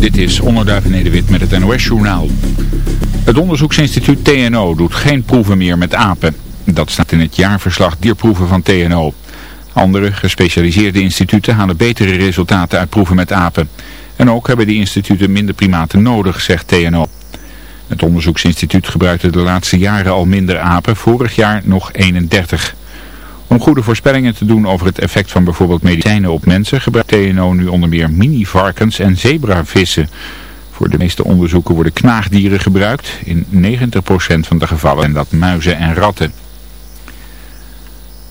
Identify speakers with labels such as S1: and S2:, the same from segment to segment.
S1: Dit is Onderduif Nederwit met het NOS-journaal. Het onderzoeksinstituut TNO doet geen proeven meer met apen. Dat staat in het jaarverslag dierproeven van TNO. Andere gespecialiseerde instituten halen betere resultaten uit proeven met apen. En ook hebben die instituten minder primaten nodig, zegt TNO. Het onderzoeksinstituut gebruikte de laatste jaren al minder apen, vorig jaar nog 31. Om goede voorspellingen te doen over het effect van bijvoorbeeld medicijnen op mensen gebruikt TNO nu onder meer mini-varkens en zebravissen. Voor de meeste onderzoeken worden knaagdieren gebruikt. In 90% van de gevallen en dat muizen en ratten.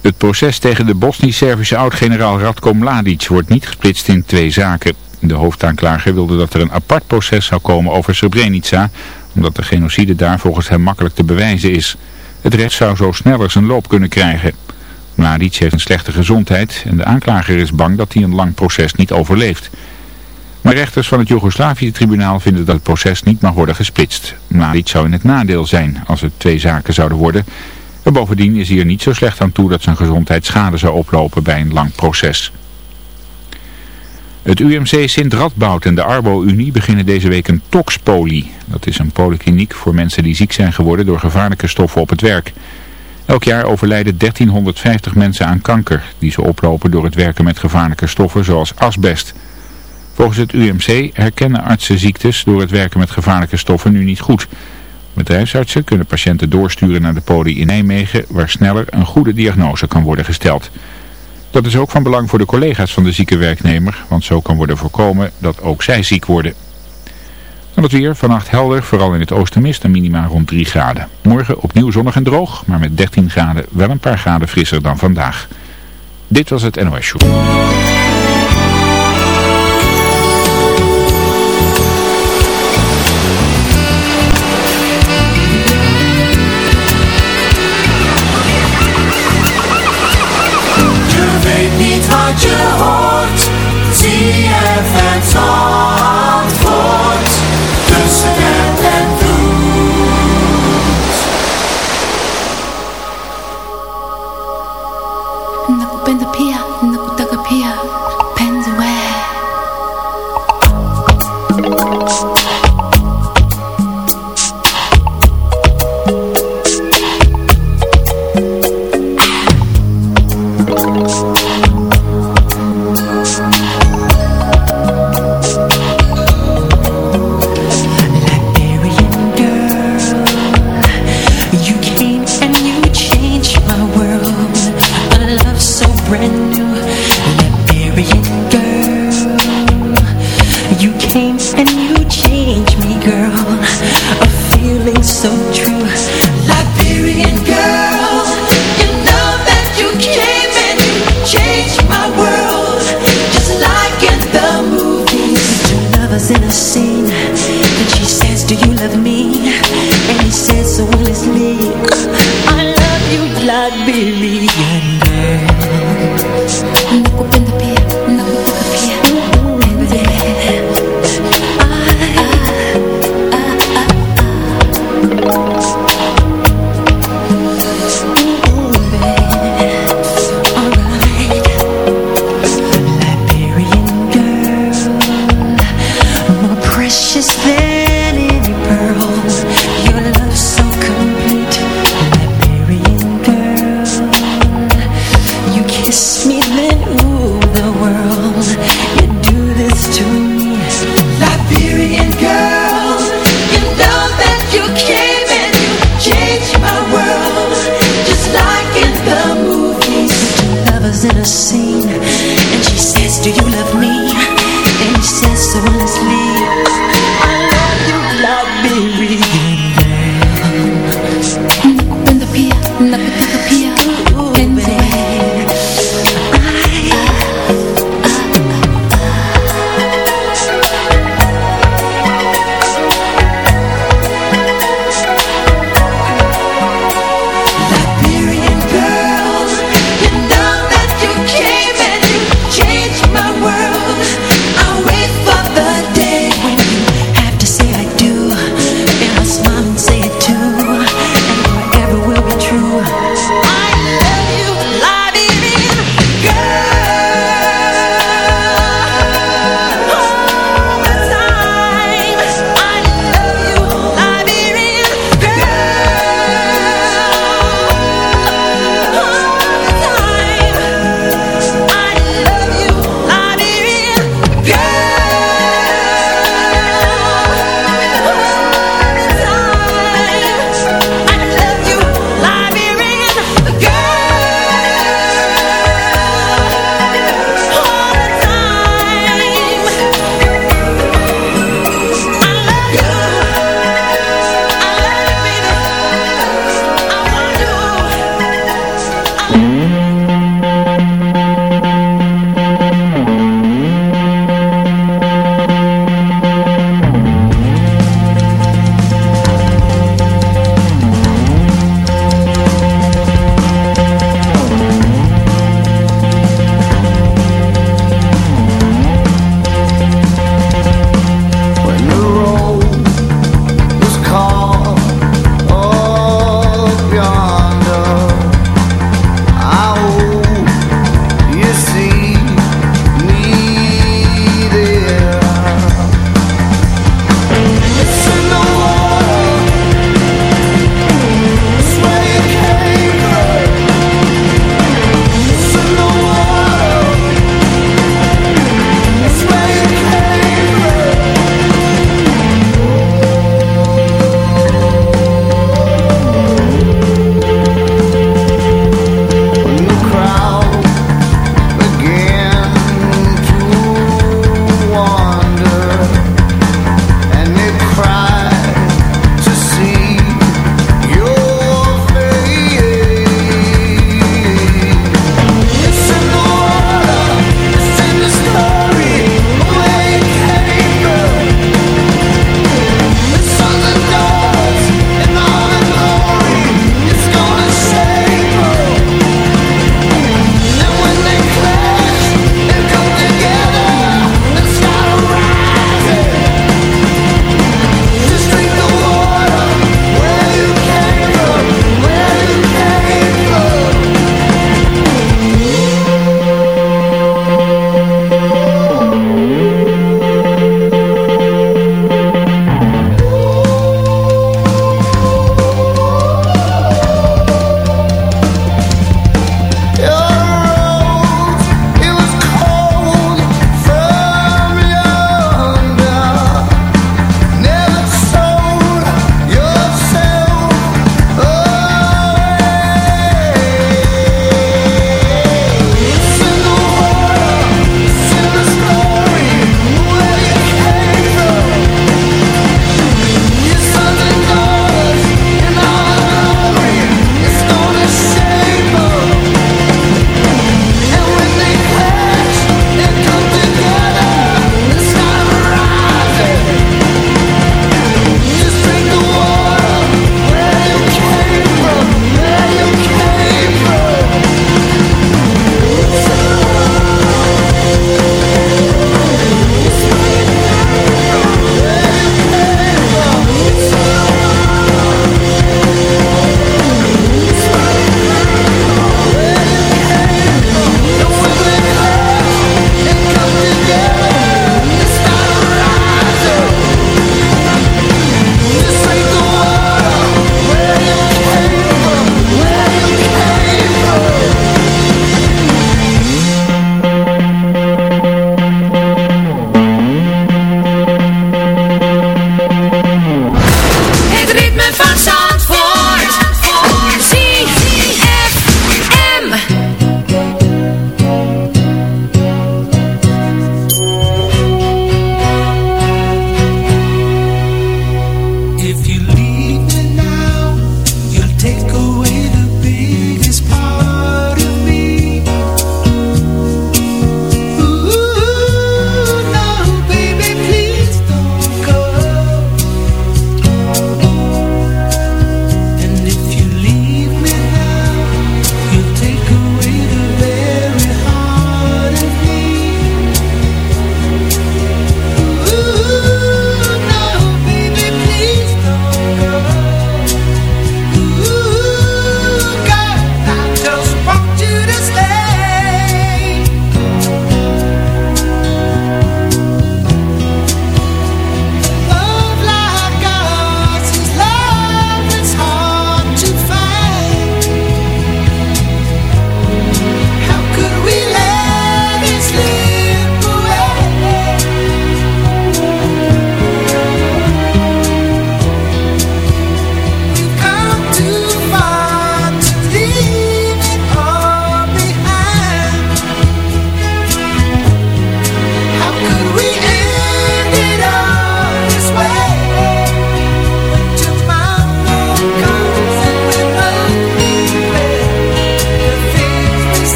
S1: Het proces tegen de Bosnisch-Servische oud-generaal Radko Mladic wordt niet gesplitst in twee zaken. De hoofdaanklager wilde dat er een apart proces zou komen over Srebrenica, omdat de genocide daar volgens hem makkelijk te bewijzen is. Het recht zou zo sneller zijn loop kunnen krijgen. Mladic heeft een slechte gezondheid en de aanklager is bang dat hij een lang proces niet overleeft. Maar rechters van het Joegoslavië-tribunaal vinden dat het proces niet mag worden gesplitst. Mladic zou in het nadeel zijn als het twee zaken zouden worden. En bovendien is hij er niet zo slecht aan toe dat zijn gezondheid schade zou oplopen bij een lang proces. Het UMC Sint Radboud en de Arbo-Unie beginnen deze week een toxpolie. Dat is een polykliniek voor mensen die ziek zijn geworden door gevaarlijke stoffen op het werk. Elk jaar overlijden 1350 mensen aan kanker die ze oplopen door het werken met gevaarlijke stoffen zoals asbest. Volgens het UMC herkennen artsen ziektes door het werken met gevaarlijke stoffen nu niet goed. Bedrijfsartsen kunnen patiënten doorsturen naar de poli in Nijmegen waar sneller een goede diagnose kan worden gesteld. Dat is ook van belang voor de collega's van de zieke werknemer, want zo kan worden voorkomen dat ook zij ziek worden. Dan het weer, vannacht helder, vooral in het oosten mist en minima rond 3 graden. Morgen opnieuw zonnig en droog, maar met 13 graden wel een paar graden frisser dan vandaag. Dit was het NOS Show.
S2: Je hoort, zie je het.
S3: Deus.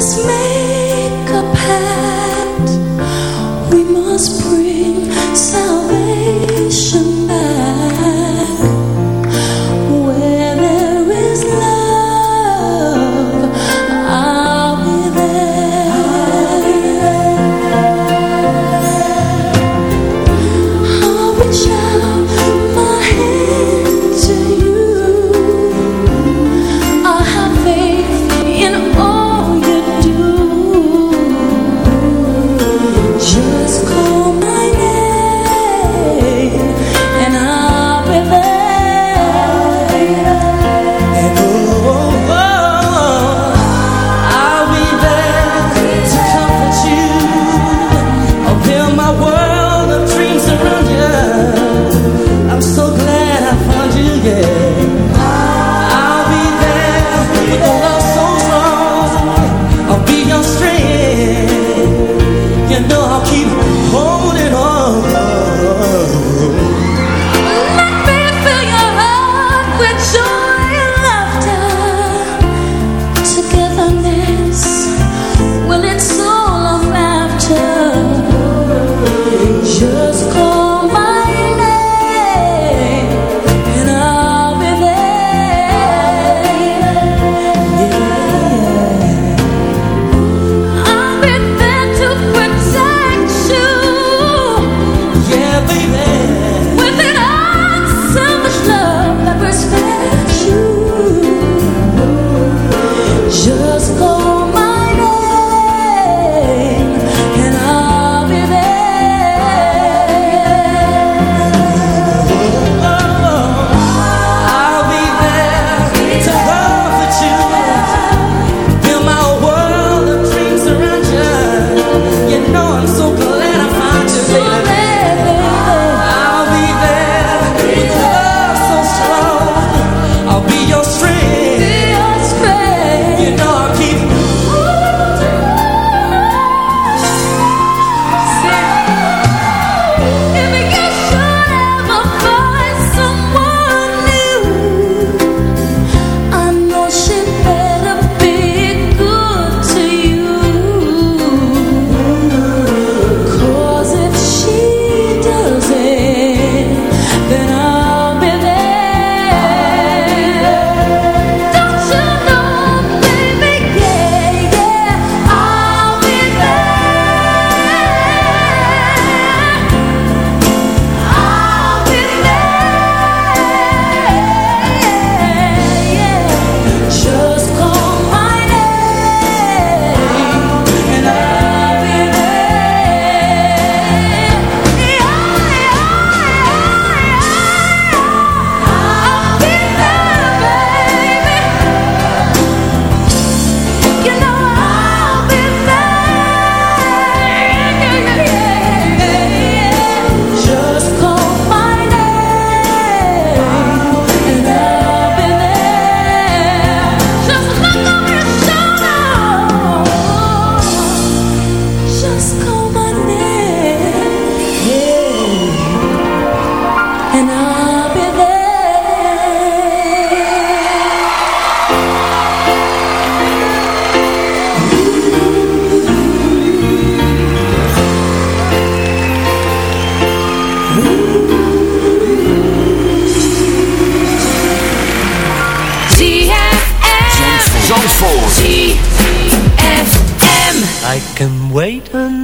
S3: just me.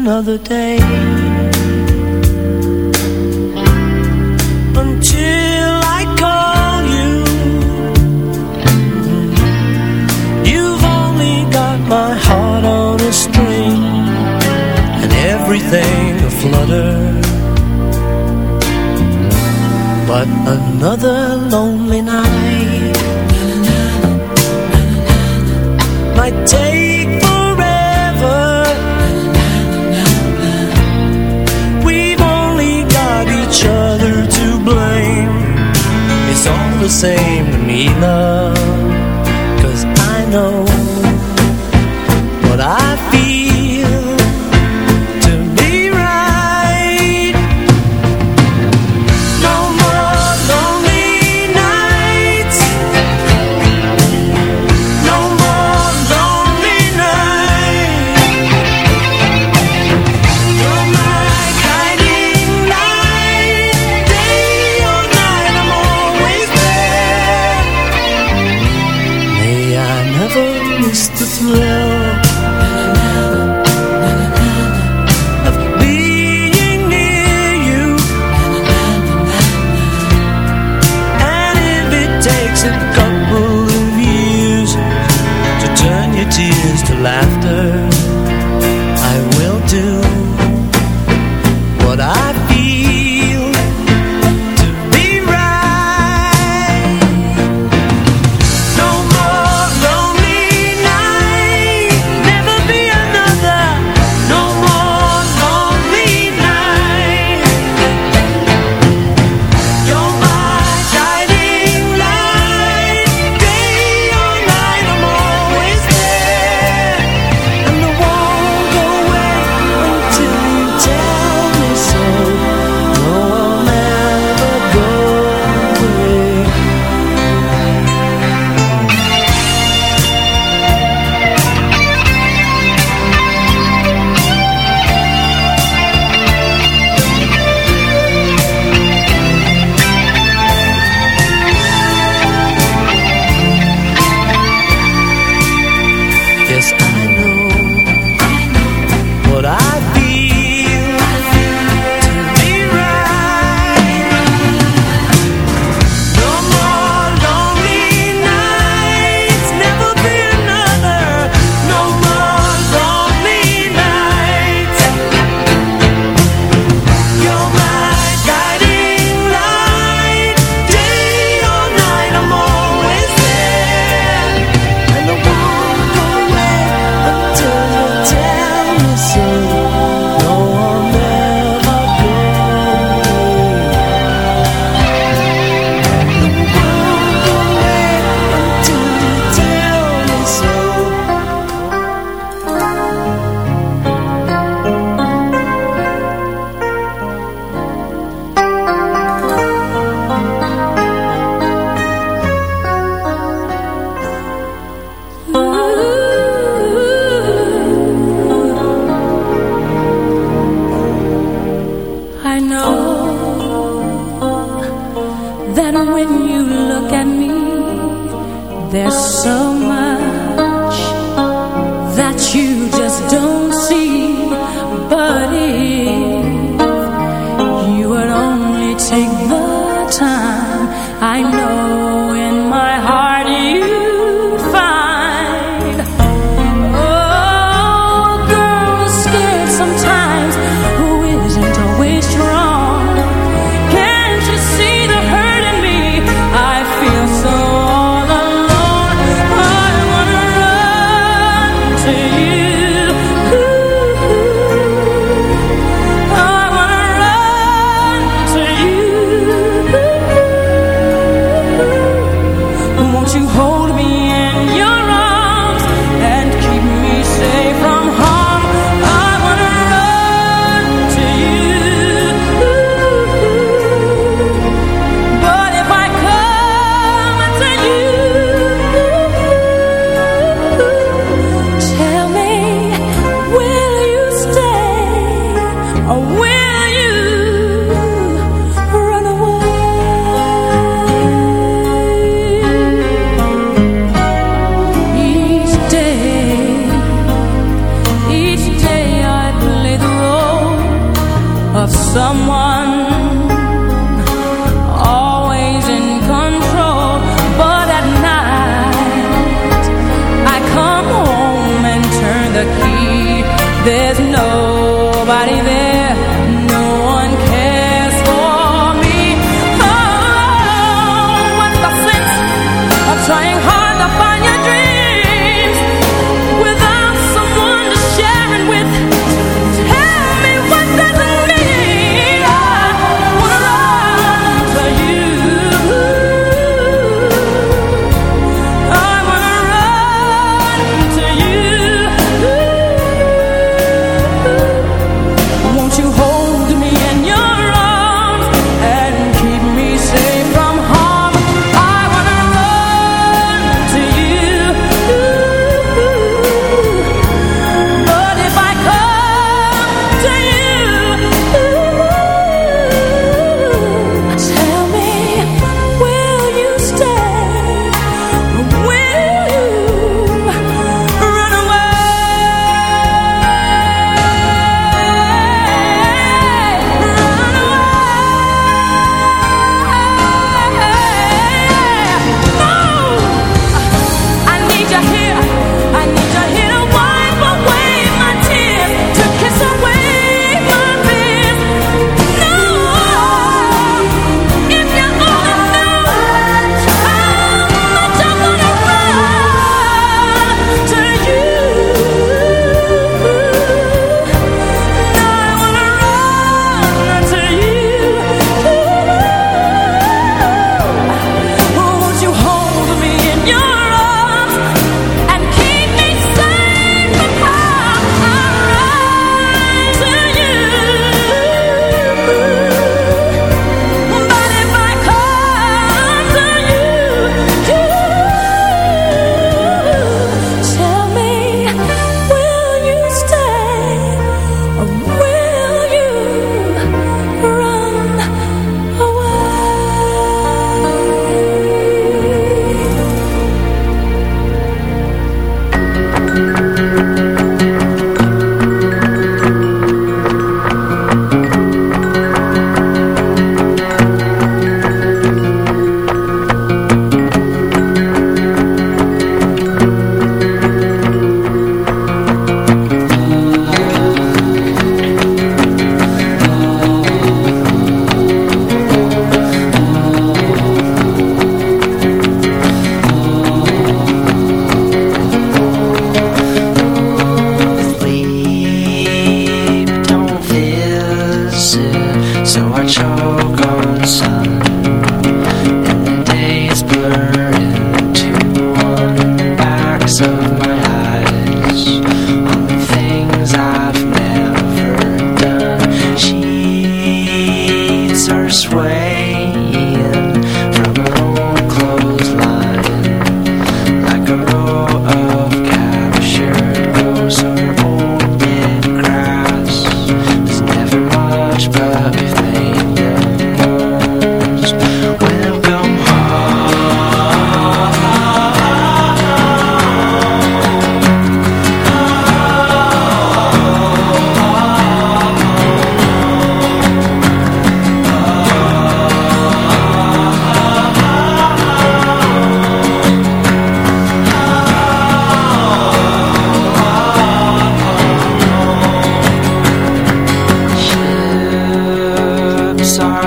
S4: Another day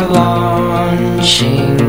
S5: launching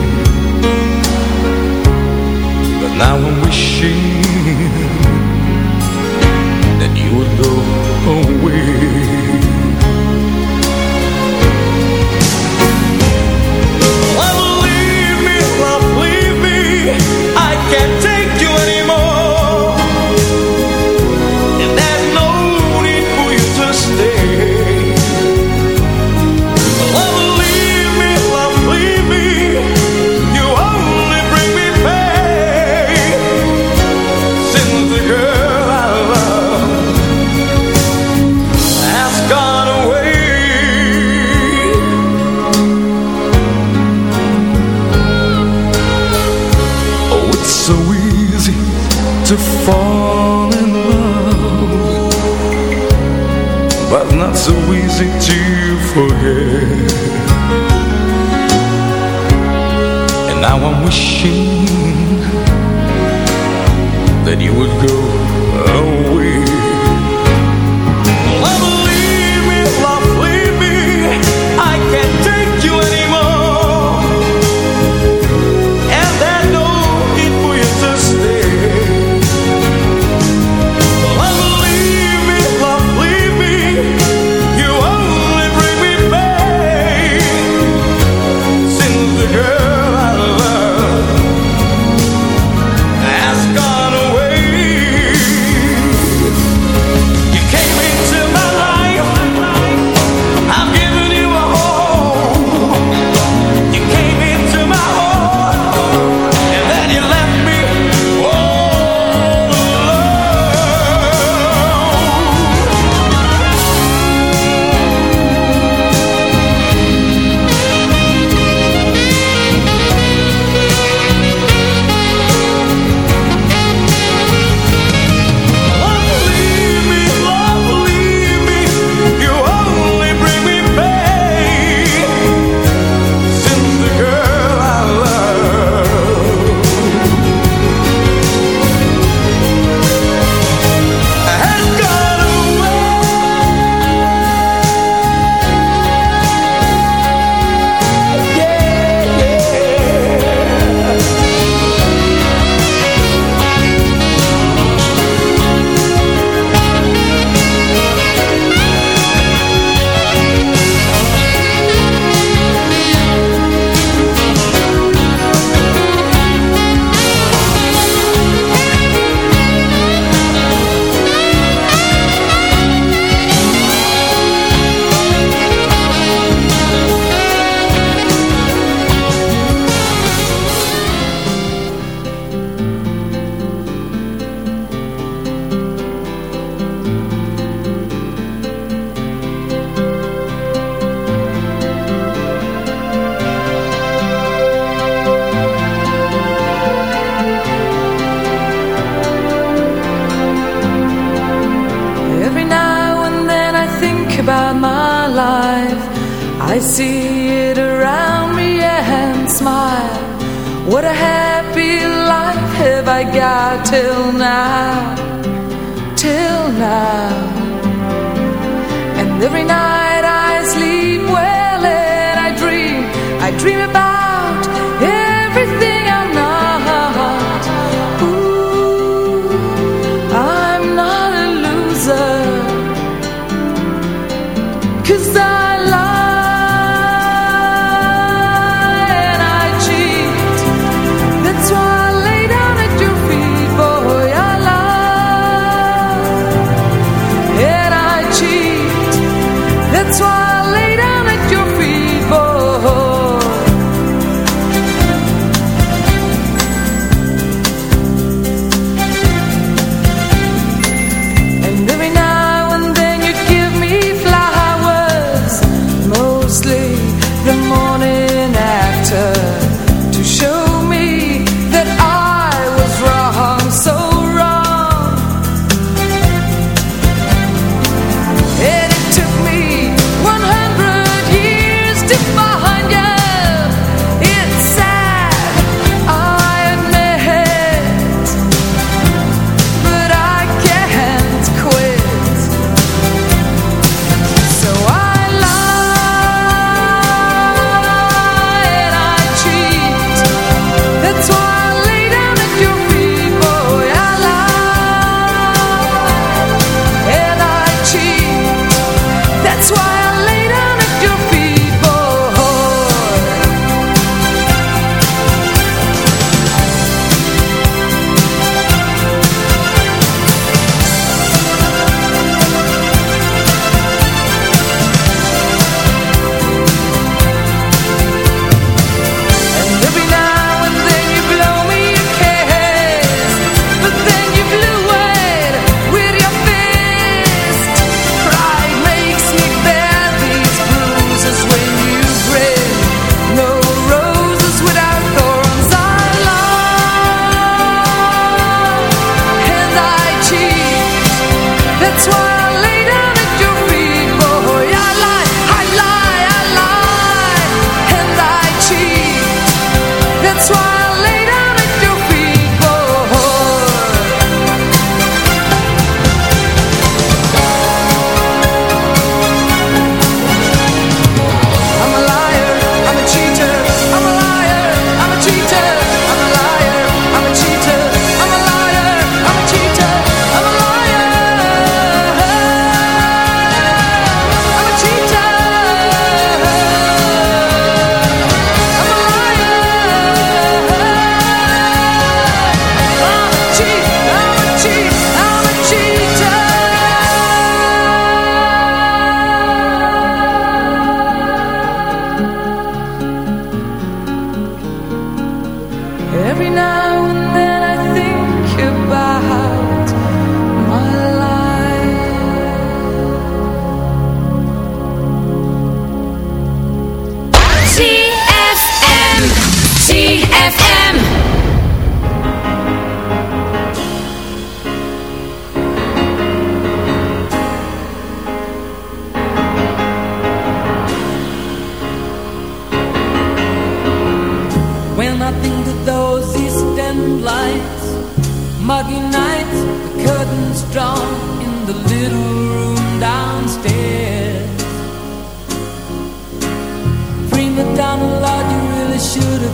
S5: Now I'm wishing that you would go home forget And now I'm wishing That you would go.
S6: every night I sleep well and I dream, I dream about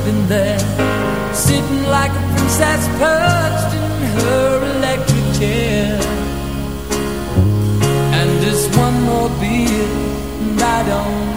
S6: living there, sitting like a princess perched in her electric chair. And just one more beer, and I don't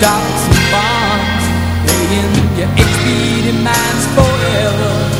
S6: stocks and bonds, paying your HP demands forever.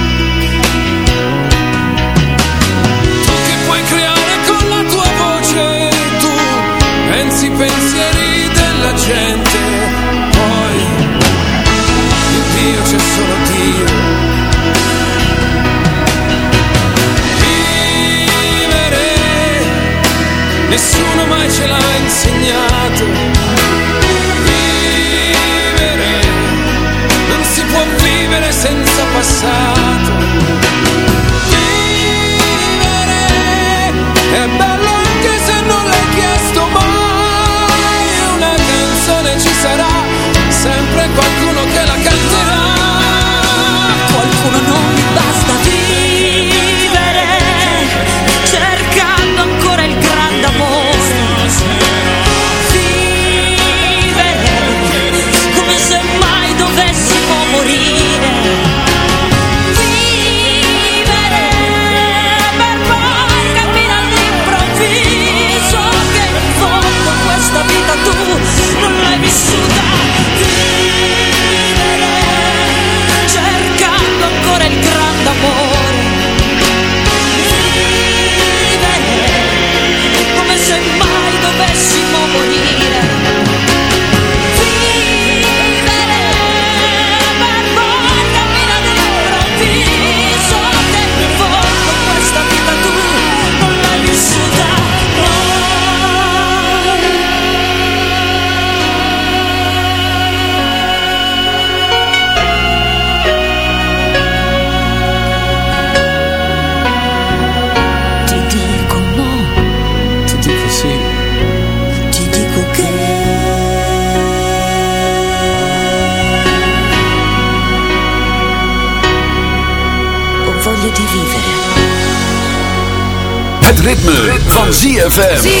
S7: pensi i pensieri della gente, poi in Dio c'è solo Dio. Vivere, nessuno mai ce l'ha insegnato. Vivere, non si può vivere senza passato. Vivere, è bello
S8: ZFM.